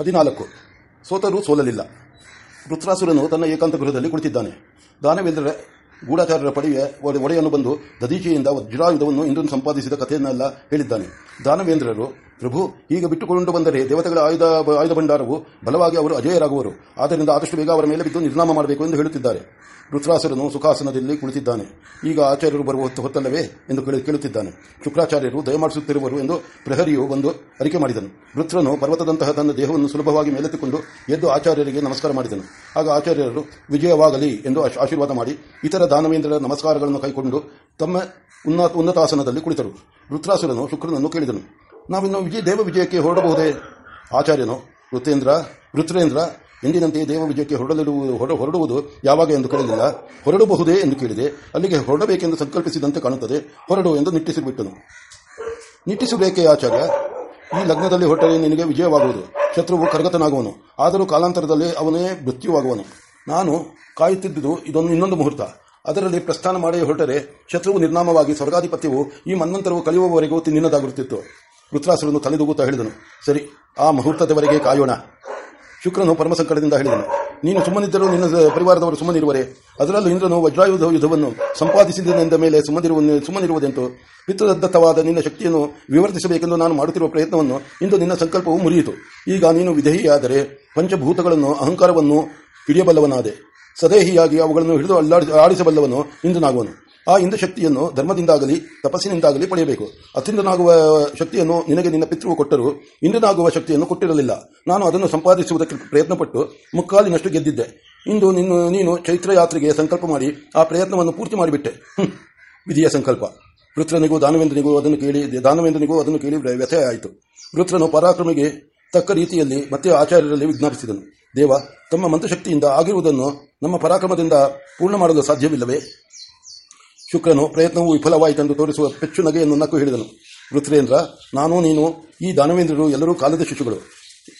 ಹದಿನಾಲ್ಕು. ಸೋತರೂ ಸೋಲಲಿಲ್ಲ. ವೃತ್ರಾಸುರನು ತನ್ನ ಏಕಾಂತ ಗೃಹದಲ್ಲಿ ಕುಳಿತಿದ್ದಾನೆ. ದಾನವೇಂದ್ರ ಗೂಢಾಚಾರ್ಯರ ಪಡೆಯ ಒಡೆಯನ್ನು ಒಡೆಯನು ಬಂದು ದದೀಚಿಯಿಂದ ವಜ್ರಾಯುಧವನ್ನು ಇಂದ್ರನು ಸಂಪಾದಿಸಿದ ಕಥೆಯನ್ನೆಲ್ಲ ಹೇಳಿದ್ದಾನೆ. ದಾನವೇಂದ್ರರು ಪ್ರಭು, ಈಗ ಬಿಟ್ಟುಕೊಂಡು ಬಂದರೆ ದೇವತೆಗಳ ಆಯುಧ ಆಯುಧ ಭಂಡಾರವು ಬಲವಾಗಿ ಅವರು ಅಜೇಯರಾಗುವರು. ಆದ್ದರಿಂದ ಆದಷ್ಟು ಬೇಗ ಅವರ ಮೇಲೆ ಬಿದ್ದು ನಿರ್ನಾಮ ಮಾಡಬೇಕು ಎಂದು ಹೇಳುತ್ತಿದ್ದಾರೆ. ವೃತ್ರಾಸುರನು ಸುಖಾಸನದಲ್ಲಿ ಕುಳಿತಿದ್ದಾನೆ. ಈಗ ಆಚಾರ್ಯರು ಬರುವ ಹೊತ್ತು ಹೊತ್ತಲ್ಲವೇ ಎಂದು ಕೇಳು- ಕೇಳುತ್ತಿದ್ದಾನೆ. ಶುಕ್ರಾಚಾರ್ಯರು ದಯಮಾಡಿಸುತ್ತಿರುವರು ಎಂದು ಪ್ರಹರಿಯು ಒಂದು ಅರಿಕೆ ಮಾಡಿದನು. ವೃತ್ರನು ಪರ್ವತದಂತಹ ತನ್ನ ದೇಹವನ್ನು ಸುಲಭವಾಗಿ ಮೇಲೆತ್ತಿಕೊಂಡು ಎದ್ದು ಆಚಾರ್ಯರಿಗೆ ನಮಸ್ಕಾರ ಮಾಡಿದನು. ಆಗ ಆಚಾರ್ಯರು, ವಿಜಯವಾಗಲಿ ಎಂದು ಆಶ್- ಆಶೀರ್ವಾದ ಮಾಡಿ ಇತರ ದಾನವೇಂದ್ರರ ನಮಸ್ಕಾರಗಳನ್ನು ಕೈಕೊಂಡು ತಮ್ಮ ಉನ್ನತ, ಉನ್ನತಾಸನದಲ್ಲಿ ಕುಳಿತರು. ವೃತ್ರಾಸುರನು ಶುಕ್ರನನ್ನು ಕೇಳಿದನು. ನಾವಿನ್ನು ವಿಜಯ ದೇವ ವಿಜಯಕ್ಕೆ ಹೊರಡಬಹುದೇ? ಆಚಾರ್ಯನು, ವೃತ್ತೇಂದ್ರ ವೃತ್ರೇಂದ್ರ ಎಂದಿನಂತೆ ದೇವ ವಿಜಯಕ್ಕೆ ಹೊರಡಲಿಡುವುದು ಹೊರ, ಹೊರಡುವುದು ಯಾವಾಗ ಎಂದು ಕೇಳಲಿಲ್ಲ. ಹೊರಡಬಹುದೇ ಎಂದು ಕೇಳಿದೆ. ಅಲ್ಲಿಗೆ ಹೊರಡಬೇಕೆಂದು ಸಂಕಲ್ಪಿಸಿದಂತೆ ಕಾಣುತ್ತದೆ. ಹೊರಡು ಎಂದು ನಿಟ್ಟಿಸಿಬಿಟ್ಟನು. ನಿಟ್ಟಿಸಬೇಕೇ ಆಚಾರ್ಯ? ಈ ಲಗ್ನದಲ್ಲಿ ಹೊರಟರೆ ನಿನಗೆ ವಿಜಯವಾಗುವುದು. ಶತ್ರುವು ಕರಗತನಾಗುವನು. ಆದರೂ ಕಾಲಾಂತರದಲ್ಲಿ ಅವನೇ ಮೃತ್ಯುವಾಗುವನು. ನಾನು ಕಾಯುತ್ತಿದ್ದುದು ಇದೊಂದು ಇನ್ನೊಂದು ಮುಹೂರ್ತ. ಅದರಲ್ಲಿ ಪ್ರಸ್ಥಾನ ಮಾಡಿ ಹೊರಟರೆ, ಶತ್ರುವು ನಿರ್ನಾಮವಾಗಿ ಸ್ವರ್ಗಾಧಿಪತ್ಯವು ಈ ಮನ್ವಂತರವು ಕಲಿಯುವವರೆಗೂ ನಿನ್ನದಾಗಿರುತ್ತಿತ್ತು ವೃತ್ರಾಸುರನು ತಲೆದೂಗುತ್ತಾ ಹೇಳಿದನು, ಸರಿ, ಆ ಮುಹೂರ್ತದವರೆಗೆ ಕಾಯೋಣ. ಶುಕ್ರನು ಪರಮ ಸಂಕಟದಿಂದ ಹೇಳಿದನು, ನೀನು ಸುಮ್ಮನಿದ್ದರೂ ನಿನ್ನ ಪರಿವಾರದವರು ಸುಮ್ಮನಿರುವರೆ. ಅದರಲ್ಲೂ ಇಂದ್ರನು ವಜ್ರಾಯುಧ ಯುದ್ಧವನ್ನು ಸಂಪಾದಿಸಿದನೆಂದ ಮೇಲೆ ಸುಮ್ಮನಿರುವ, ಸುಮ್ಮನಿರುವುದೆಂತು? ಪಿತೃದತ್ತವಾದ ನಿನ್ನ ಶಕ್ತಿಯನ್ನು ವಿವರ್ತಿಸಬೇಕೆಂದು ನಾನು ಮಾಡುತ್ತಿರುವ ಪ್ರಯತ್ನವನ್ನು ಇಂದು ನಿನ್ನ ಸಂಕಲ್ಪವು ಮುರಿಯಿತು. ಈಗ ನೀನು ವಿಧೇಹಿಯಾದರೆ ಪಂಚಭೂತಗಳನ್ನು ಅಹಂಕಾರವನ್ನು ಹಿಡಿಯಬಲ್ಲವನಾದೆ. ಸದೇಹಿಯಾಗಿ ಅವುಗಳನ್ನು ಹಿಡಿದು ಅಲ್ಲಾಡಿ, ಆಡಿಸಬಲ್ಲವನು ಇಂದ್ರನಾಗುವನು. ಆ ಇಂದ್ರಶಕ್ತಿಯನ್ನು ಧರ್ಮದಿಂದಾಗಲಿ, ತಪಸ್ಸಿನಿಂದಾಗಲಿ ಪಡೆಯಬೇಕು. ಅತ್ಯುಂದನಾಗುವ ಶಕ್ತಿಯನ್ನು ನಿನಗೆ ನಿನ್ನ ಪಿತೃವು ಕೊಟ್ಟರು ಇಂದ್ರನಾಗುವ ಶಕ್ತಿಯನ್ನು ಕೊಟ್ಟಿರಲಿಲ್ಲ. ನಾನು ಅದನ್ನು ಸಂಪಾದಿಸುವುದಕ್ಕೆ ಪ್ರಯತ್ನಪಟ್ಟು ಮುಕ್ಕಾಲಿನಷ್ಟು ಗೆದ್ದಿದ್ದೆ. ಇಂದು ನಿನ್ನ, ನೀನು ಚೈತ್ರ ಯಾತ್ರೆಗೆ ಸಂಕಲ್ಪ ಮಾಡಿ ಆ ಪ್ರಯತ್ನವನ್ನು ಪೂರ್ತಿ ಮಾಡಿಬಿಟ್ಟೆ. ವಿಧಿಯ ಸಂಕಲ್ಪ. ವೃತ್ರನಿಗೂ ದಾನವೇಂದ್ರನಿಗೂ ಅದನ್ನು ಕೇಳಿ, ದಾನವೇಂದ್ರನಿಗೂ ಅದನ್ನು ಕೇಳಿ ವ್ಯಥೆ ಆಯಿತು ವೃತ್ರನು ಪರಾಕ್ರಮಿಗೆ ತಕ್ಕ ರೀತಿಯಲ್ಲಿ ಮತ್ತೆ ಆಚಾರ್ಯರಲ್ಲಿ ವಿಜ್ಞಾಪಿಸಿದನು. ದೇವ, ತಮ್ಮ ಮಂತ್ರಶಕ್ತಿಯಿಂದ ಆಗಿರುವುದನ್ನು ನಮ್ಮ ಪರಾಕ್ರಮದಿಂದ ಪೂರ್ಣ ಮಾಡಲು ಸಾಧ್ಯವಿಲ್ಲವೇ? ಶುಕ್ರನು ಪ್ರಯತ್ನವು ವಿಫಲವಾಯಿತೆಂದು ತೋರಿಸುವ ಪೆಚ್ಚು ನಗೆಯನ್ನು ನಕ್ಕು ಹೇಳಿದನು ವೃತ್ರೇಂದ್ರ ನಾನು ನೀನು ಈ ದಾನವೇಂದ್ರರು ಎಲ್ಲರೂ ಕಾಲದ ಶಿಶುಗಳು.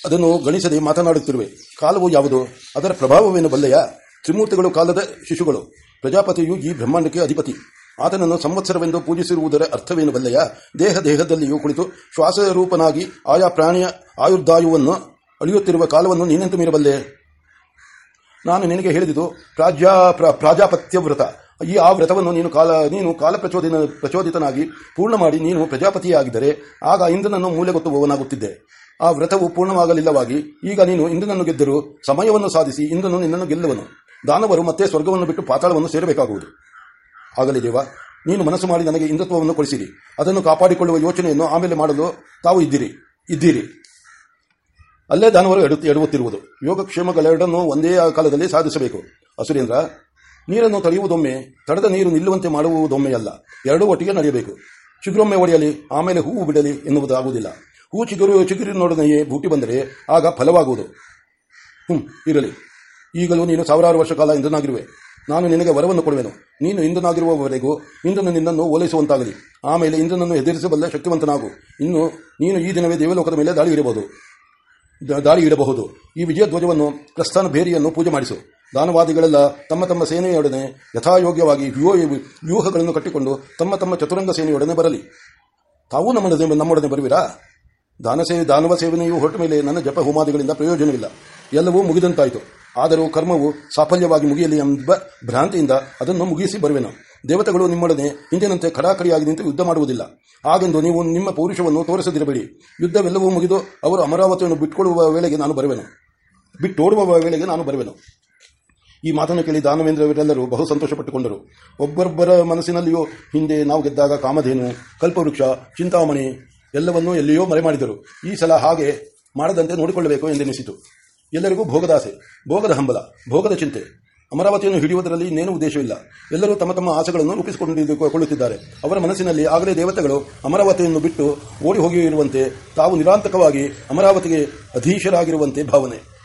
ಅದನ್ನು ಗಣಿಸದೆ ಮಾತನಾಡುತ್ತಿರುವೆ. ಕಾಲವು ಯಾವುದು? ಅದರ ಪ್ರಭಾವವೇನು ಬಲ್ಲೆಯ? ತ್ರಿಮೂರ್ತಿಗಳು ಕಾಲದ ಶಿಶುಗಳು. ಪ್ರಜಾಪತಿಯು ಈ ಬ್ರಹ್ಮಾಂಡಕ್ಕೆ ಅಧಿಪತಿ. ಆತನನ್ನು ಸಂವತ್ಸರವೆಂದು ಪೂಜಿಸಿರುವುದರ ಅರ್ಥವೇನು ಬಲ್ಲೆಯ? ದೇಹ ದೇಹದಲ್ಲಿಯೂ ಕುಳಿತು ಶ್ವಾಸರೂಪನಾಗಿ ಆಯಾ ಪ್ರಾಣಿಯ ಆಯುರ್ದಾಯುವನ್ನು ಅಳಿಯುತ್ತಿರುವ ಕಾಲವನ್ನು ನೀನೆಂತು ಮೀರಬಲ್ಲೆ? ನಾನು ನಿನಗೆ ಹೇಳಿದುದು ಪ್ರಾಜ್ಯಾ ಪ್ರ- ಪ್ರಾಜಾಪತ್ಯ ವ್ರತ ಈ ಆ ವ್ರತವನ್ನು ನೀನು ಕಾಲ ನೀನು ಕಾಲ ಪ್ರಚೋದಿನ ಪ್ರಚೋದಿತನಾಗಿ ಪೂರ್ಣ ಮಾಡಿ ನೀನು ಪ್ರಜಾಪತಿಯಾಗಿದ್ದರೆ ಆಗ ಇಂದ್ರನನ್ನು ಮೂಲೆಗೊತ್ತುವವನಾಗುತ್ತಿದ್ದೆ. ಆ ವ್ರತವು ಪೂರ್ಣವಾಗಲಿಲ್ಲವಾಗಿ ಈಗ ನೀನು ಇಂದ್ರನನ್ನು ಗೆದ್ದರೂ ಸಮಯವನ್ನು ಸಾಧಿಸಿ ಇಂದ್ರನು ನಿನ್ನನ್ನು ಗೆಲ್ಲುವನು. ದಾನವರು ಮತ್ತೆ ಸ್ವರ್ಗವನ್ನು ಬಿಟ್ಟು ಪಾತಾಳವನ್ನು ಸೇರಬೇಕಾಗುವುದು. ಆಗಲಿ ದೇವ, ನೀನು ಮನಸ್ಸು ಮಾಡಿ ನನಗೆ ಇಂದ್ರತ್ವವನ್ನು ಕೊಡಿಸಿರಿ. ಅದನ್ನು ಕಾಪಾಡಿಕೊಳ್ಳುವ ಯೋಚನೆಯನ್ನು ಆಮೇಲೆ ಮಾಡಲು ತಾವು ಇದ್ದೀರಿ. ಇದ್ದೀರಿ. ಅಲ್ಲೇ ದಾನವರು ಎಡುತ್ತಿರುವುದು ಯೋಗ ಯೋಗಕ್ಷೇಮಗಳೆರಡನ್ನು ಒಂದೇ ಕಾಲದಲ್ಲಿ ಸಾಧಿಸಬೇಕು. ಅಸುರೇಂದ್ರ ನೀರನ್ನು ತಡೆಯುವುದೊಮ್ಮೆ, ತಡೆದ ನೀರು ನಿಲ್ಲುವಂತೆ ಮಾಡುವುದೊಮ್ಮೆಯಲ್ಲ ಎರಡೂ ಒಟ್ಟಿಗೆ ನಡೆಯಬೇಕು. ಚಿಗುರೊಮ್ಮೆ ಒಡೆಯಲಿ, ಆಮೇಲೆ ಹೂವು ಬಿಡಲಿ ಎನ್ನುವುದಾಗುವುದಿಲ್ಲ. ಹೂ ಚಿಗುರು, ಚಿಗುರಿನೊಡನೆಯೇ ಬೂಟಿ ಬಂದರೆ ಆಗ ಫಲವಾಗುವುದು. ಹ್ಮ್, ಇರಲಿ. ಈಗಲೂ ನೀನು ಸಾವಿರಾರು ವರ್ಷ ಕಾಲ ಇಂದ್ರನಾಗಿರುವೆ. ನಾನು ನಿನಗೆ ವರವನ್ನು ಕೊಡುವೆನು. ನೀನು ಇಂದ್ರನಾಗಿರುವವರೆಗೂ ಇಂದ್ರನು ನಿನ್ನನ್ನು ಓಲೈಸುವಂತಾಗಲಿ. ಆಮೇಲೆ ಇಂದ್ರನನ್ನು ಎದುರಿಸಬಲ್ಲ ಶಕ್ತಿವಂತನಾಗು. ಇನ್ನು ನೀನು ಈ ದಿನವೇ ದೇವಲೋಕದ ಮೇಲೆ ದಾಳಿ ಇಡಬಹುದು ದ- ದಾಳಿ ಇಡಬಹುದು ಈ ವಿಜಯಧ್ವಜವನ್ನು ಪ್ರಸ್ಥಾನ ಭೇರಿಯನ್ನು ಪೂಜೆ ಮಾಡಿಸು. ದಾನವಾದಿಗಳೆಲ್ಲ ತಮ್ಮ ತಮ್ಮ ಸೇನೆಯೊಡನೆ ಯಥಾಯೋಗ್ಯವಾಗಿ ವ್ಯೂಹ- ವ್ಯೂಹಗಳನ್ನು ಕಟ್ಟಿಕೊಂಡು ತಮ್ಮ ತಮ್ಮ ಚತುರಂಗ ಸೇನೆಯೊಡನೆ ಬರಲಿ. ತಾವೂ ನಮ್ಮೊಡನೆ ನಮ್ಮೊಡನೆ ಬರುವಿರಾ? ದಾನ ಸೇವೆ ದಾನವ ಸೇವನೆಯು ಹೊರಟ ಮೇಲೆ ನನ್ನ ಜಪ ಹೋಮಾದಿಗಳಿಂದ ಪ್ರಯೋಜನವಿಲ್ಲ. ಎಲ್ಲವೂ ಮುಗಿದಂತಾಯಿತು. ಆದರೂ ಕರ್ಮವು ಸಾಫಲ್ಯವಾಗಿ ಮುಗಿಯಲಿ ಎಂಬ ಭ್ರಾಂತಿಯಿಂದ ಅದನ್ನು ಮುಗಿಸಿ ಬರುವೆನು. ದೇವತೆಗಳು ನಿಮ್ಮೊಡನೆ ಹಿಂದಿನಂತೆ ಖಡಾಖಡಿಯಾಗಿ ನಿಂತು ಯುದ್ಧ ಮಾಡುವುದಿಲ್ಲ. ಹಾಗೆಂದು ನೀವು ನಿಮ್ಮ ಪೌರುಷವನ್ನು ತೋರಿಸದಿರಬೇಡಿ. ಯುದ್ಧವೆಲ್ಲವೂ ಮುಗಿದು ಅವರು ಅಮರಾವತಿಯನ್ನು ಬಿಟ್ಟುಕೊಳ್ಳುವ ವೇಳೆಗೆ ನಾನು ಬರುವೆನು. ಬಿಟ್ಟೋಡುವ ವೇಳೆಗೆ ನಾನು ಬರುವೆನು. ಈ ಮಾತನ್ನು ಕೇಳಿ ದಾನವೇಂದ್ರವರೆಲ್ಲರೂ ಬಹು ಸಂತೋಷಪಟ್ಟುಕೊಂಡರು. ಒಬ್ಬೊಬ್ಬರ ಮನಸ್ಸಿನಲ್ಲಿಯೂ ಹಿಂದೆ ನಾವು ಗೆದ್ದಾಗ ಕಾಮಧೇನು, ಕಲ್ಪವೃಕ್ಷ, ಚಿಂತಾಮಣಿ ಎಲ್ಲವನ್ನೂ ಎಲ್ಲಿಯೋ ಮರೆ ಮಾಡಿದರು ಈ ಸಲ ಹಾಗೆ ಮಾಡದಂತೆ ನೋಡಿಕೊಳ್ಳಬೇಕು ಎಂದೆನಿಸಿತು. ಎಲ್ಲರಿಗೂ ಭೋಗದಾಸೆ, ಭೋಗದ ಹಂಬಲ, ಭೋಗದ ಚಿಂತೆ. ಅಮರಾವತಿಯನ್ನು ಹಿಡಿಯುವುದರಲ್ಲಿ ಇನ್ನೇನು ಉದ್ದೇಶವಿಲ್ಲ. ಎಲ್ಲರೂ ತಮ್ಮ ತಮ್ಮ ಆಸೆಗಳನ್ನು ರೂಪಿಸಿಕೊಳ್ಳುತ್ತಿದ್ದಾರೆ ಅವರ ಮನಸ್ಸಿನಲ್ಲಿ ಆಗಲೇ ದೇವತೆಗಳು ಅಮರಾವತಿಯನ್ನು ಬಿಟ್ಟು ಓಡಿ ಹೋಗಿರುವಂತೆ ತಾವು ನಿರಾಂತಕವಾಗಿ ಅಮರಾವತಿಗೆ ಅಧೀಶರಾಗಿರುವಂತೆ ಭಾವನೆ.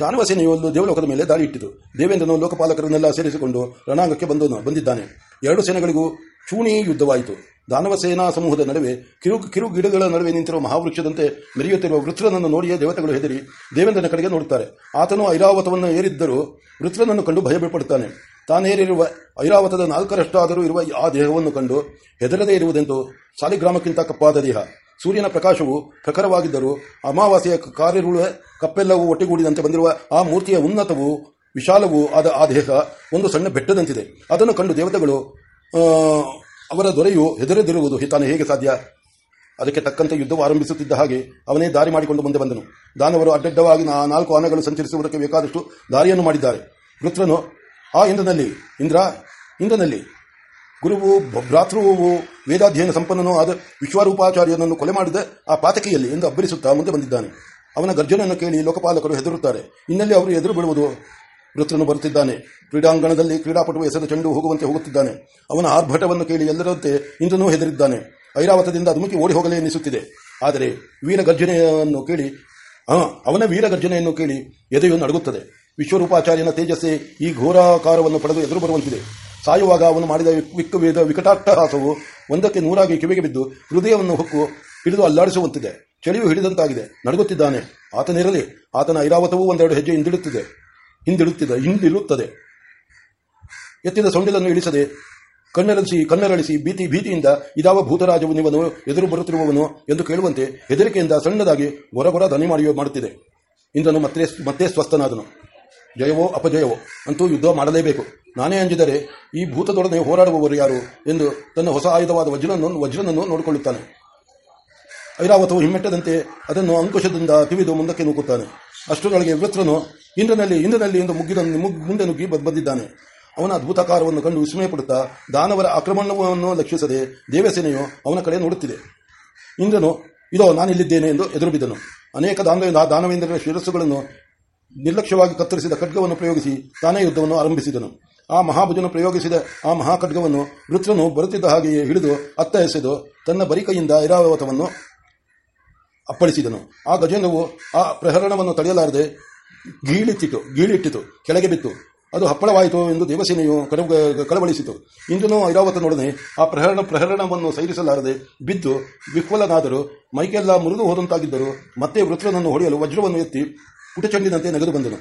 ದಾನವ ಸೇನೆಯು ಒಂದು ದೇವಲೋಕದ ಮೇಲೆ ದಾಳಿ ಇಟ್ಟಿತು. ದೇವೇಂದ್ರನು ಲೋಕಪಾಲಕರನ್ನೆಲ್ಲ ಸೇರಿಸಿಕೊಂಡು ರಣಾಂಗಕ್ಕೆ ಬಂದು ಬಂದಿದ್ದಾನೆ. ಎರಡು ಸೇನೆಗಳಿಗೂ ಚೂಣಿ ಯುದ್ಧವಾಯಿತು. ದಾನವ ಸೇನಾ ಸಮೂಹದ ನಡುವೆ ಕಿರು ಕಿರು ಗಿಡಗಳ ನಡುವೆ ನಿಂತಿರುವ ಮಹಾವೃಕ್ಷದಂತೆ ಮೆರೆಯುತ್ತಿರುವ ವೃತ್ರನನ್ನು ನೋಡಿಯೇ ದೇವತೆಗಳು ಹೆದರಿ ದೇವೇಂದ್ರನ ಕಡೆಗೆ ನೋಡುತ್ತಾರೆ. ಆತನು ಐರಾವತವನ್ನು ಏರಿದ್ದರೂ ವೃತ್ರನನ್ನು ಕಂಡು ಭಯಪಡುತ್ತಾನೆ. ತಾನೇರಿರುವ ಐರಾವತದ ನಾಲ್ಕರಷ್ಟಾದರೂ ಇರುವ ಆ ದೇಹವನ್ನು ಕಂಡು ಹೆದರದೇ ಇರುವುದೆಂದು ಸಾಲಿಗ್ರಾಮಕ್ಕಿಂತ ಕಪ್ಪಾದ ದೇಹ. ಸೂರ್ಯನ ಪ್ರಕಾಶವು ಪ್ರಖರವಾಗಿದ್ದರೂ ಅಮಾವಾಸ್ಯೆಯ ಕಾರ್ಯರುಳ ಕಪ್ಪೆಲ್ಲವೂ ಒಟ್ಟಿಗೂಡಿದಂತೆ ಬಂದಿರುವ ಆ ಮೂರ್ತಿಯ ಉನ್ನತವು ವಿಶಾಲವೂ ಆದ ಆ ದೇಹ ಒಂದು ಸಣ್ಣ ಬೆಟ್ಟದಂತಿದೆ. ಅದನ್ನು ಕಂಡು ದೇವತೆಗಳು ಅವರ ದೊರೆಯು ಹೆದರೆದಿರುವುದು ತಾನು ಹೇಗೆ ಸಾಧ್ಯ? ಅದಕ್ಕೆ ತಕ್ಕಂತೆ ಯುದ್ಧವು ಆರಂಭಿಸುತ್ತಿದ್ದ ಹಾಗೆ ಅವನೇ ದಾರಿ ಮಾಡಿಕೊಂಡು ಮುಂದೆ ಬಂದನು. ದಾನವರು ಅಡ್ಡಡ್ಡವಾಗಿ ನಾಲ್ಕು ಆನೆಗಳು ಸಂಚರಿಸುವುದಕ್ಕೆ ಬೇಕಾದಷ್ಟು ದಾರಿಯನ್ನು ಮಾಡಿದ್ದಾರೆ. ವೃತ್ರನು, ಆ ಇಂದ್ರನಲ್ಲಿ, ಇಂದ್ರ, ಇಂದ್ರನಲ್ಲಿ ಗುರುವು, ಭ್ರಾತೃವು, ವೇದಾಧ್ಯಯನ ಸಂಪನ್ನನೂ ಆದ ವಿಶ್ವರೂಪಾಚಾರ್ಯನನ್ನು ಕೊಲೆ ಮಾಡಿದ. ಆ ಪಾತಕಿಯಲ್ಲಿ ಎಂದು ಅಬ್ಬರಿಸುತ್ತಾ ಮುಂದೆ ಬಂದಿದ್ದಾನೆ. ಅವನ ಗರ್ಜನೆಯನ್ನು ಕೇಳಿ ಲೋಕಪಾಲಕರು ಹೆದರುತ್ತಾರೆ. ಇನ್ನಲ್ಲಿ ಅವರು ಎದುರು ಬಿಡುವುದು ವೃತ್ರನು ಬರುತ್ತಿದ್ದಾನೆ. ಕ್ರೀಡಾಂಗಣದಲ್ಲಿ ಕ್ರೀಡಾಪಟು ಹೆಸರು ಚೆಂಡು ಹೋಗುವಂತೆ ಹೋಗುತ್ತಿದ್ದಾನೆ. ಅವನ ಆರ್ಭಟವನ್ನು ಕೇಳಿ ಎಲ್ಲರಂತೆ ಇಂದ್ರನೂ ಹೆದರಿದ್ದಾನೆ. ಐರಾವತದಿಂದ ಧುಮುಕಿ ಓಡಿ ಹೋಗಲೇ ಎನಿಸುತ್ತಿದೆ ಆದರೆ ವೀರ ಗರ್ಜನೆಯನ್ನು ಕೇಳಿ ಅವನ ವೀರ ಗರ್ಜನೆಯನ್ನು ಕೇಳಿ ಎದೆಯು ನಡುಗುತ್ತದೆ ವಿಶ್ವರೂಪಾಚಾರ್ಯನ ತೇಜಸ್ಸೇ ಈ ಘೋರಾಕಾರವನ್ನು ಪಡೆದು ಎದುರು ಬರುವಂತಿದೆ. ಸಾಯುವಾಗ ಅವನು ಮಾಡಿದ ವಿಕ್ ವೇದ ವಿಕಟಾಟ್ಟಹಾಸವು ಒಂದಕ್ಕೆ ನೂರಾಗಿ ಕಿವಿಗೆ ಬಿದ್ದು ಹೃದಯವನ್ನು ಹೊಕ್ಕು ಹಿಡಿದು ಅಲ್ಲಾಡಿಸುವಂತಿದೆ. ಚಳಿಯು ಹಿಡಿದಂತಾಗಿದೆ. ನಡುಗುತ್ತಿದ್ದಾನೆ. ಆತನಿರಲಿ. ಆತನ ಐರಾವತವೂ ಒಂದೆರಡು ಹೆಜ್ಜೆ ಹಿಂದಿಡುತ್ತಿದೆ. ಹಿಂದಿಡುತ್ತಿದೆ. ಹಿಂದಿರುತ್ತದೆ. ಎತ್ತಿದ ಸೊಂಡಿಲನ್ನು ಇಳಿಸದೆ ಕಣ್ಣರಳಿಸಿ ಕಣ್ಣರಳಿಸಿ ಭೀತಿ, ಭೀತಿಯಿಂದ ಇದಾವ ಭೂತರಾಜವು ನೀವನು ಎದುರು ಬರುತ್ತಿರುವವನು ಎಂದು ಕೇಳುವಂತೆ ಹೆದರಿಕೆಯಿಂದ ಸಣ್ಣದಾಗಿ ಗೊರಗೊರ ದನಿ ಮಾಡಿಯೋ ಮಾಡುತ್ತಿದೆ. ಇಂದನು ಮತ್ತೆ ಮತ್ತೆ ಸ್ವಸ್ಥನಾದನು. ಜಯವೋ ಅಪಜಯವೋ ಅಂತೂ ಯುದ್ಧ ಮಾಡಲೇಬೇಕು. ನಾನೇ ಅಂಜಿದರೆ ಈ ಭೂತದೊಡನೆ ಹೋರಾಡುವವರು ಯಾರು ಎಂದು ತನ್ನ ಹೊಸ ಆಯುಧವಾದ ವಜ್ರನನ್ನು ವಜ್ರನನ್ನು ನೋಡಿಕೊಳ್ಳುತ್ತಾನೆ. ಐರಾವತವು ಹಿಮ್ಮೆಟ್ಟದಂತೆ ಅದನ್ನು ಅಂಕುಶದಿಂದ ತಿವಿದು ಮುಂದಕ್ಕೆ ನೂಕುತ್ತಾನೆ. ಅಷ್ಟರೊಳಗೆ ವೃತ್ರನು ಇಂದ್ರನಲ್ಲಿ ಇಂದ್ರನಲ್ಲಿ ಎಂದು ಮುಗ್ಗಿದ ಮುಗ್- ಮುಂದೆ ನುಗ್ಗಿ ಬದ್- ಬಂದಿದ್ದಾನೆ. ಅವನ ಅದ್ಭುತಕಾರವನ್ನು ಕಂಡು ವಿಸ್ಮಯಪಡುತ್ತಾ ದಾನವರ ಆಕ್ರಮಣವನ್ನು ಲಕ್ಷಿಸದೆ ದೇವಸೇನೆಯು ಅವನ ಕಡೆ ನೋಡುತ್ತಿದೆ. ಇಂದ್ರನು, ಇದೋ, ನಾನಿಲ್ಲಿದ್ದೇನೆ ಎಂದು ಎದುರು ಬಿದ್ದನು. ಅನೇಕ ದಾನ ದಾನವೇಂದ್ರರ ಶಿರಸ್ಸುಗಳನ್ನು ನಿರ್ಲಕ್ಷ್ಯವಾಗಿ ಕತ್ತರಿಸಿದ ಖಡ್ಗವನ್ನು ಪ್ರಯೋಗಿಸಿ ತಾನೇ ಯುದ್ಧವನ್ನು ಆರಂಭಿಸಿದನು. ಆ ಮಹಾಭುಜನು ಪ್ರಯೋಗಿಸಿದ ಆ ಮಹಾಖಡ್ಗವನ್ನು ವೃತ್ರನು ಬರುತ್ತಿದ್ದ ಹಾಗೆಯೇ ಹಿಡಿದು ಅತ್ತ ಎಸೆದು ತನ್ನ ಬರಿಕೈಯಿಂದ ಐರಾವತವನ್ನು ಅಪ್ಪಳಿಸಿದನು. ಆ ಗಜೇಂದ್ರವು ಆ ಪ್ರಹರಣವನ್ನು ತಡೆಯಲಾರದೆ ಗೀಳಿತ್ತಿತು, ಗೀಳಿಟ್ಟಿತು, ಕೆಳಗೆ ಬಿತ್ತು. ಅದು ಹಪ್ಪಳವಾಯಿತು ಎಂದು ದೇವಸೇನೆಯು ಕಳವ- ಕಳವಳಿಸಿತು. ಇಂದನೂ ಐರಾವತನೊಡನೆ ಆ ಪ್ರಹರಣ, ಪ್ರಹರಣವನ್ನು ಸೈರಿಸಲಾರದೆ ಬಿದ್ದು ವಿಫಲನಾದರೂ ಮೈಕೆಲ್ಲ ಮುರಿದು ಹೋದಂತಾಗಿದ್ದರು ಮತ್ತೆ ವೃತ್ರನನ್ನು ಹೊಡೆಯಲು ವಜ್ರವನ್ನು ಎತ್ತಿ ಪುಟಚಂಡಿನಂತೆ ನಗದು ಬಂದನು.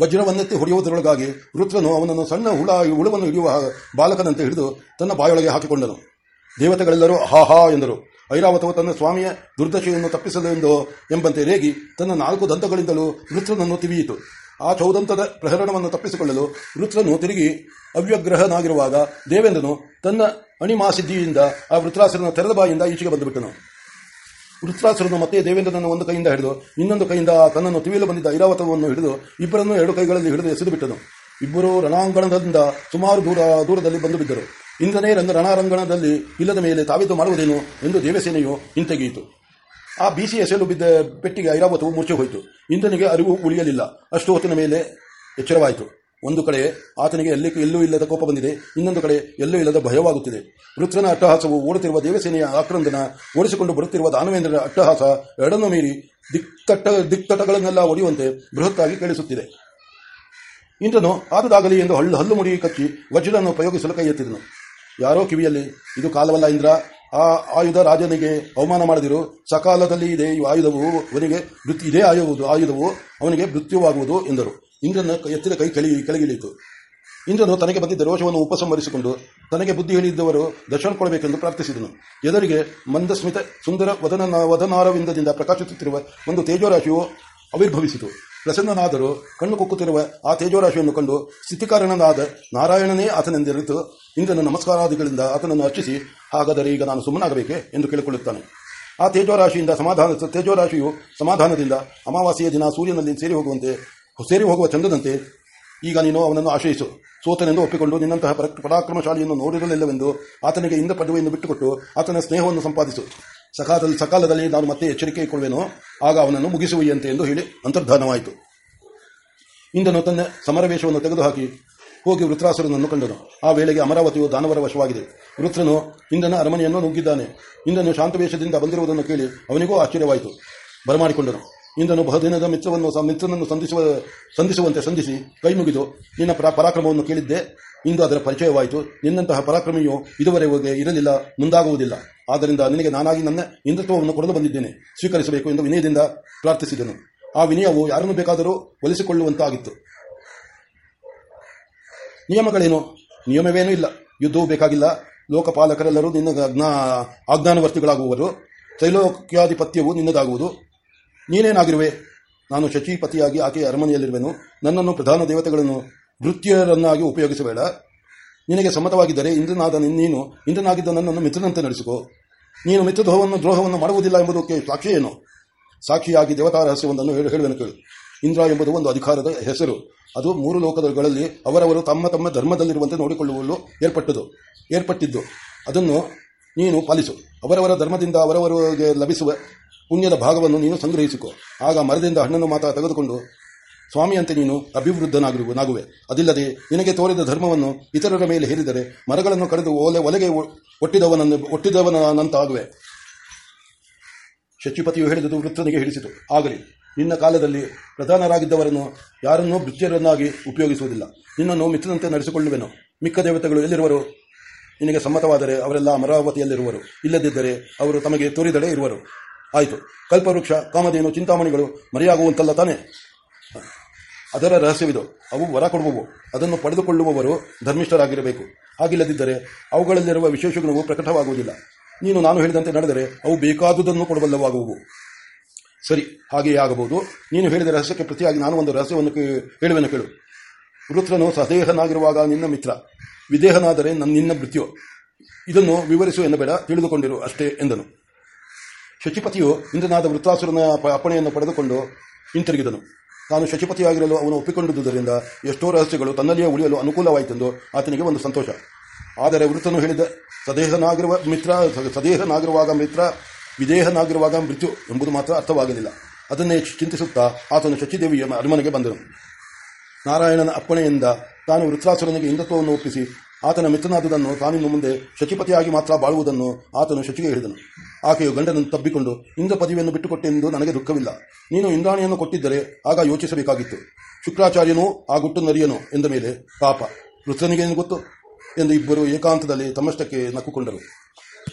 ವಜ್ರವನ್ನೆತ್ತಿ ಹೊಡೆಯುವುದರೊಳಗಾಗಿ ವೃತ್ರನು ಅವನನ್ನು ಸಣ್ಣ ಹುಳ, ಹುಳವನ್ನು ಹಿಡಿಯುವ ಬಾಲಕನಂತೆ ಹಿಡಿದು ತನ್ನ ಬಾಯೊಳಗೆ ಹಾಕಿಕೊಂಡನು. ದೇವತೆಗಳೆಲ್ಲರೂ ಹಾ ಹಾ ಎಂದರು. ಐರಾವತವು ತನ್ನ ಸ್ವಾಮಿಯ ದುರ್ದಶೆಯನ್ನು ತಪ್ಪಿಸಲೆಂದು ಎಂಬಂತೆ ರೇಗಿ ತನ್ನ ನಾಲ್ಕು ದಂತಗಳಿಂದಲೂ ವೃತ್ರನನ್ನು ತಿವಿಯಿತು. ಆ ಚೌದಂತದ ಪ್ರಹರಣವನ್ನು ತಪ್ಪಿಸಿಕೊಳ್ಳಲು ವೃತ್ರನು ತಿರುಗಿ ಅವ್ಯಗ್ರಹನಾಗಿರುವಾಗ ದೇವೇಂದ್ರನು ತನ್ನ ಅಣಿಮಾಸಿದ್ಧಿಯಿಂದ ಆ ವೃತ್ರಾಸುರನ ತೆರೆದ ಬಾಯಿಂದ ಈಚೆಗೆ ಬಂದುಬಿಟ್ಟನು. ವೃತ್ರಾಸುರನು ಮತ್ತೆ ದೇವೇಂದ್ರನನ್ನು ಒಂದು ಕೈಯಿಂದ ಹಿಡಿದು, ಇನ್ನೊಂದು ಕೈಯಿಂದ ತನ್ನನ್ನು ತಿವಿಯಲು ಬಂದಿದ್ದ ಐರಾವತವನ್ನು ಹಿಡಿದು, ಇಬ್ಬರನ್ನು ಎರಡು ಕೈಗಳಲ್ಲಿ ಹಿಡಿದು ಎಸೆದು ಬಿಟ್ಟನು. ಇಬ್ಬರು ರಣಾಂಗಣದಿಂದ ಸುಮಾರು ದೂರ, ದೂರದಲ್ಲಿ ಬಂದು ಬಿದ್ದರು. ಇಂದನೇ ರಂಗ ರಣಾರಂಗಣದಲ್ಲಿ ಇಲ್ಲದ ಮೇಲೆ ತಾವಿದ್ದು ಮಾಡುವುದೇನು ಎಂದು ದೇವಸೇನೆಯು ಹಿಂತೆಗೆಯಿತು. ಆ ಬೀಸಿ ಎಸೆಲು ಬಿದ್ದ ಪೆಟ್ಟಿಗೆ ಐರಾವತವು ಮುಚ್ಚಿ ಹೋಯಿತು. ಇಂದನಿಗೆ ಅರಿವು ಉಳಿಯಲಿಲ್ಲ. ಅಷ್ಟು ಹೊತ್ತಿನ ಮೇಲೆ ಎಚ್ಚರವಾಯಿತು. ಒಂದು ಕಡೆ ಆತನಿಗೆ ಎಲ್ಲಿ ಎಲ್ಲೂ ಇಲ್ಲದ ಕೋಪ ಬಂದಿದೆ, ಇನ್ನೊಂದು ಕಡೆ ಎಲ್ಲೂ ಇಲ್ಲದ ಭಯವಾಗುತ್ತಿದೆ. ವೃತ್ರನ ಅಟ್ಟಹಾಸವು ಓಡುತ್ತಿರುವ ದೇವಸೇನೆಯ ಆಕ್ರಂದನ ಓಡಿಸಿಕೊಂಡು ಬರುತ್ತಿರುವ ದಾನವೇಂದ್ರನ ಅಟ್ಟಹಾಸ ಎರಡನ್ನೂ ಮೀರಿ ದಿಕ್ಕಟ್ಟ ದಿಕ್ಕಟಗಳನ್ನೆಲ್ಲ ಒಡೆಯುವಂತೆ ಬೃಹತ್ತಾಗಿ ಕೇಳಿಸುತ್ತಿದೆ. ಇಂದ್ರನು ಆದುದಾಗಲಿ ಎಂದು ಹಳ್ಳು, ಹಲ್ಲು ಮುಡಿ ಕಚ್ಚಿ ವಜ್ರನನ್ನು ಉಪಯೋಗಿಸಲು ಕೈ ಎತ್ತಿದನು. ಯಾರೋ ಕಿವಿಯಲ್ಲಿ, ಇದು ಕಾಲವಲ್ಲ ಇಂದ್ರ, ಆ ಆಯುಧ ರಾಜನಿಗೆ ಅವಮಾನ ಮಾಡಿದಿರು, ಸಕಾಲದಲ್ಲಿ ಇದೆ ಆಯುಧವು, ಅವನಿಗೆ ಇದೇ ಆಯುಧವು ಅವನಿಗೆ ಮೃತ್ಯುವಾಗುವುದು ಎಂದರು. ಇಂದ್ರನ ಎತ್ತಿದ ಕೈ ಕೆಳಿ, ಕೆಳಗಿಳಿಯಿತು. ಇಂದ್ರನು ತನಗೆ ಬಂದಿದ್ದ ರೋಷವನ್ನು ಉಪಸಂಹರಿಸಿಕೊಂಡು ತನಗೆ ಬುದ್ಧಿ ಹೇಳಿದ್ದವರು ದರ್ಶನ ಕೊಡಬೇಕೆಂದು ಪ್ರಾರ್ಥಿಸಿದನು. ಎದುರಿಗೆ ಮಂದಸ್ಮಿತ ಸುಂದರ ವದನ ವದನಾರವಿಂದದಿಂದ ಪ್ರಕಾಶಿಸುತ್ತಿರುವ ಒಂದು ತೇಜೋರಾಶಿಯು ಆವಿರ್ಭವಿಸಿತು ಪ್ರಸನ್ನನಾದರೂ ಕಣ್ಣು ಕುಕ್ಕುತ್ತಿರುವ ಆ ತೇಜೋರಾಶಿಯನ್ನು ಕಂಡು ಸ್ಥಿತಿಕಾರಣನಾದ ನಾರಾಯಣನೇ ಆತನೆಂದಿರಿತು ಇಂದ್ರನ ನಮಸ್ಕಾರಾದಿಗಳಿಂದ ಆತನನ್ನು ಅರ್ಚಿಸಿ, ಹಾಗಾದರೆ ಈಗ ನಾನು ಸುಮ್ಮನಾಗಬೇಕೆ ಎಂದು ಕೇಳಿಕೊಳ್ಳುತ್ತಾನೆ. ಆ ತೇಜೋರಾಶಿಯಿಂದ ಸಮಾಧಾನ ತೇಜೋರಾಶಿಯು ಸಮಾಧಾನದಿಂದ ಅಮಾವಾಸ್ಯೆಯ ದಿನ ಸೂರ್ಯನಲ್ಲಿ ಸೇರಿ ಹೋಗುವಂತೆ ಸೇರಿ ಹೋಗುವ ಚಂದದಂತೆ ಈಗ ನೀನು ಅವನನ್ನು ಆಶ್ರಯಿಸು. ಸೋತನೆಂದು ಒಪ್ಪಿಕೊಂಡು ನಿನ್ನಂತಹ ಪರ- ಪರಾಕ್ರಮಶಾಲಿಯನ್ನು ನೋಡಿರಲಿಲ್ಲವೆಂದು ಆತನಿಗೆ ಇಂದ ಪದವಿಯನ್ನು ಬಿಟ್ಟುಕೊಟ್ಟು ಆತನ ಸ್ನೇಹವನ್ನು ಸಂಪಾದಿಸು. ಸಕಾಲದಲ್ಲಿ ಸಕಾಲದಲ್ಲಿ ನಾನು ಮತ್ತೆ ಎಚ್ಚರಿಕೆ ಕೊಡುವೆನೋ ಆಗ ಅವನನ್ನು ಮುಗಿಸುವೆಯಂತೆ ಎಂದು ಹೇಳಿ ಅಂತರ್ಧಾನವಾಯಿತು. ಇಂದನು ತನ್ನ ಸಮರವೇಶವನ್ನು ತೆಗೆದುಹಾಕಿ ಹೋಗಿ ವೃತ್ರಾಸುರನನ್ನು ಕಂಡನು. ಆ ವೇಳೆಗೆ ಅಮರಾವತಿಯು ದಾನವರ ವಶವಾಗಿದೆ. ವೃತ್ರನು ಇಂದನ ಅರಮನೆಯನ್ನು ನುಗ್ಗಿದ್ದಾನೆ ಇಂದನು ಶಾಂತವೇಶದಿಂದ ಬಂದಿರುವುದನ್ನು ಕೇಳಿ ಅವನಿಗೂ ಆಶ್ಚರ್ಯವಾಯಿತು. ಬರಮಾಡಿಕೊಂಡನು. ಇಂದನು ಬಹುದಿನದ ಮಿತ್ರವನ್ನು ಮಿತ್ರನನ್ನು ಸಂಧಿಸುವ ಸಂಧಿಸುವಂತೆ ಸಂಧಿಸಿ ಕೈ ಮುಗಿದು ನಿನ್ನ ಪರ- ಪರಾಕ್ರಮವನ್ನು ಕೇಳಿದ್ದೆ. ಇಂದು ಅದರ ಪರಿಚಯವಾಯಿತು. ನಿನ್ನಂತಹ ಪರಾಕ್ರಮಿಯು ಇದುವರೆಗೆ ಇರಲಿಲ್ಲ, ಮುಂದಾಗುವುದಿಲ್ಲ. ಆದ್ದರಿಂದ ನಿನಗೆ ನಾನಾಗಿ ನನ್ನ ಇಂದ್ರತ್ವವನ್ನು ಕೊಡಲು ಬಂದಿದ್ದೇನೆ. ಸ್ವೀಕರಿಸಬೇಕು ಎಂದು ವಿನಯದಿಂದ ಪ್ರಾರ್ಥಿಸಿದನು. ಆ ವಿನಯವು ಯಾರನ್ನು ಬೇಕಾದರೂ ಒಲಿಸಿಕೊಳ್ಳುವಂತಾಗಿತ್ತು. ನಿಯಮಗಳೇನು? ನಿಯಮವೇನೂ ಇಲ್ಲ. ಯುದ್ಧವೂ ಬೇಕಾಗಿಲ್ಲ. ಲೋಕಪಾಲಕರೆಲ್ಲರೂ ನಿನ್ನ ಜ್ಞಾ ಆಜ್ಞಾನವರ್ತಿಗಳಾಗುವರು. ತ್ರೈಲೋಕ್ಯಾಧಿಪತ್ಯವು ನಿನ್ನದಾಗುವುದು. ನೀನೇನಾಗಿರುವೆ? ನಾನು ಶಚೀಪತಿಯಾಗಿ ಆಕೆಯ ಅರಮನೆಯಲ್ಲಿರುವೆನು. ನನ್ನನ್ನು ಪ್ರಧಾನ ದೇವತೆಗಳನ್ನು ವೃತ್ತಿಯರನ್ನಾಗಿ ಉಪಯೋಗಿಸಬೇಡ. ನಿನಗೆ ಸಮ್ಮತವಾಗಿದ್ದರೆ ಇಂದ್ರನಾದ ನೀನು ಇಂದ್ರನಾಗಿದ್ದ ನನ್ನನ್ನು ಮಿತ್ರನಂತೆ ನಡೆಸಿಕೊ. ನೀನು ಮಿತ್ರದ್ರೋಹವನ್ನು, ದ್ರೋಹವನ್ನು ಮಾಡುವುದಿಲ್ಲ ಎಂಬುದಕ್ಕೆ ಸಾಕ್ಷಿ ಏನು? ಸಾಕ್ಷಿಯಾಗಿ ದೇವತಾ ರಹಸ್ಯವೊಂದನ್ನು ಹೇಳು, ಹೇಳುವೆನು ಕೇಳು. ಇಂದ್ರ ಎಂಬುದು ಒಂದು ಅಧಿಕಾರದ ಹೆಸರು. ಅದು ಮೂರು ಲೋಕಗಳಲ್ಲಿ ಅವರವರು ತಮ್ಮ ತಮ್ಮ ಧರ್ಮದಲ್ಲಿರುವಂತೆ ನೋಡಿಕೊಳ್ಳುವಲು ಏರ್ಪಟ್ಟದು, ಏರ್ಪಟ್ಟಿದ್ದು. ಅದನ್ನು ನೀನು ಪಾಲಿಸು. ಅವರವರ ಧರ್ಮದಿಂದ ಅವರವರಿಗೆ ಲಭಿಸುವ ಪುಣ್ಯದ ಭಾಗವನ್ನು ನೀನು ಸಂಗ್ರಹಿಸಿಕೊ. ಆಗ ಮರದಿಂದ ಹಣ್ಣನ್ನು ಮಾತ್ರ ತೆಗೆದುಕೊಂಡು, ಸ್ವಾಮಿಯಂತೆ ನೀನು ಅಭಿವೃದ್ಧನಾಗುವೆ ಅದಿಲ್ಲದೆ ನಿನಗೆ ತೋರಿದ ಧರ್ಮವನ್ನು ಇತರರ ಮೇಲೆ ಹೇರಿದರೆ ಮರಗಳನ್ನು ಕಡಿದು ಒಲೆ, ಒಲೆಗೆ ಒಟ್ಟಿದವನನ್ನು ಒಟ್ಟಿದವನಂತಾಗುವೆ ಶಚಿಪತಿಯು ಹೇಳಿದುದು ವೃತ್ತನಿಗೆ ಹಿಡಿಸಿತು ಆಗಲಿ, ನಿನ್ನ ಕಾಲದಲ್ಲಿ ಪ್ರಧಾನರಾಗಿದ್ದವರನ್ನು ಯಾರನ್ನೂ ಭೃತ್ಯರನ್ನಾಗಿ ಉಪಯೋಗಿಸುವುದಿಲ್ಲ. ನಿನ್ನನ್ನು ಮಿತ್ರನಂತೆ ನಡೆಸಿಕೊಳ್ಳುವೆನು. ಮಿಕ್ಕ ದೇವತೆಗಳು ಎಲ್ಲಿರುವರು? ನಿನಗೆ ಸಮ್ಮತವಾದರೆ ಅವರೆಲ್ಲ ಅಮರಾವತಿಯಲ್ಲಿರುವರು. ಇಲ್ಲದಿದ್ದರೆ ಅವರು ತಮಗೆ ತೋರಿದಡೆ ಇರುವರು. ಆಯಿತು. ಕಲ್ಪವೃಕ್ಷ, ಕಾಮಧೇನು, ಚಿಂತಾಮಣಿಗಳು ಮರೆಯಾಗುವಂತಲ್ಲ ತಾನೆ? ಅದರ ರಹಸ್ಯವಿದು. ಅವು ವರ ಕೊಡುವವು. ಅದನ್ನು ಪಡೆದುಕೊಳ್ಳುವವರು ಧರ್ಮಿಷ್ಠರಾಗಿರಬೇಕು. ಹಾಗಿಲ್ಲದಿದ್ದರೆ ಅವುಗಳಲ್ಲಿರುವ ವಿಶೇಷ ಗುಣವು ಪ್ರಕಟವಾಗುವುದಿಲ್ಲ. ನೀನು ನಾನು ಹೇಳಿದಂತೆ ನಡೆದರೆ ಅವು ಬೇಕಾದುದನ್ನು ಕೊಡಬಲ್ಲವಾಗುವು ಸರಿ, ಹಾಗೆಯೇ ಆಗಬಹುದು. ನೀನು ಹೇಳಿದ ರಹಸ್ಯಕ್ಕೆ ಪ್ರತಿಯಾಗಿ ನಾನು ಒಂದು ರಹಸ್ಯವನ್ನು ಹೇಳುವೆನು ಕೇಳು. ವೃತ್ರನು ಸದೇಹನಾಗಿರುವಾಗ ನಿನ್ನ ಮಿತ್ರ, ವಿದೇಹನಾದರೆ ನನ್ನ ನಿನ್ನ ಮೃತ್ಯು. ಇದನ್ನು ವಿವರಿಸು ಎನ್ನಬೇಡ, ತಿಳಿದುಕೊಂಡಿರು ಅಷ್ಟೇ ಎಂದನು. ಶಚಿಪತಿಯು ಇಂದ್ರನಾದ ವೃತ್ತಾಸುರನ ಅಪ್ಪಣೆಯನ್ನು ಪಡೆದುಕೊಂಡು ಹಿಂತಿರುಗಿದನು. ತಾನು ಶಚಿಪತಿಯಾಗಿರಲು ಅವನು ಒಪ್ಪಿಕೊಂಡಿದ್ದುದರಿಂದ ಎಷ್ಟೋ ರಹಸ್ಯಗಳು ತನ್ನಲ್ಲಿಯೇ ಉಳಿಯಲು ಅನುಕೂಲವಾಯಿತೆಂದು ಆತನಿಗೆ ಒಂದು ಸಂತೋಷ. ಆದರೆ ವೃತ್ತನು ಹೇಳಿದ, ಸದೇಹನಾಗಿರುವ ಮಿತ್ರ ಸದೇಹನಾಗಿರುವಾಗ ಮಿತ್ರ, ವಿದೇಹನಾಗಿರುವಾಗ ಮೃತ್ಯು ಎಂಬುದು ಮಾತ್ರ ಅರ್ಥವಾಗಲಿಲ್ಲ. ಅದನ್ನೇ ಚಿಂತಿಸುತ್ತಾ ಆತನು ಶಚಿದೇವಿಯ ಅರಮನೆಗೆ ಬಂದನು. ನಾರಾಯಣನ ಅಪ್ಪಣೆಯಿಂದ ತಾನು ವೃತ್ರಾಸುರನಿಗೆ ಹಿಂದತ್ವವನ್ನು ಒಪ್ಪಿಸಿ ಆತನ ಮಿತ್ರನಾದುದನ್ನು ತಾನಿನ್ನು ಮುಂದೆ ಶಚಿಪತಿಯಾಗಿ ಮಾತ್ರ ಬಾಳುವುದನ್ನು ಆತನು ಶಚಿಗೆ ಹೇಳಿದನು. ಆಕೆಯು ಗಂಡನನ್ನು ತಬ್ಬಿಕೊಂಡು, ಇಂದ್ರ ಪದವಿಯನ್ನು ಬಿಟ್ಟುಕೊಟ್ಟೆಂದು ನನಗೆ ದುಃಖವಿಲ್ಲ. ನೀನು ಇಂದ್ರಾಣಿಯನ್ನು ಕೊಟ್ಟಿದ್ದರೆ ಆಗ ಯೋಚಿಸಬೇಕಾಗಿತ್ತು. ಶುಕ್ರಾಚಾರ್ಯನೂ ಆ ಗುಟ್ಟು ನರಿಯನು ಎಂದ ಮೇಲೆ ಪಾಪ, ವೃತ್ರನಿಗೇನು ಗೊತ್ತು? ಎಂದು ಇಬ್ಬರು ಏಕಾಂತದಲ್ಲಿ ತಮ್ಮಷ್ಟಕ್ಕೆ ನಕ್ಕುಕೊಂಡರು.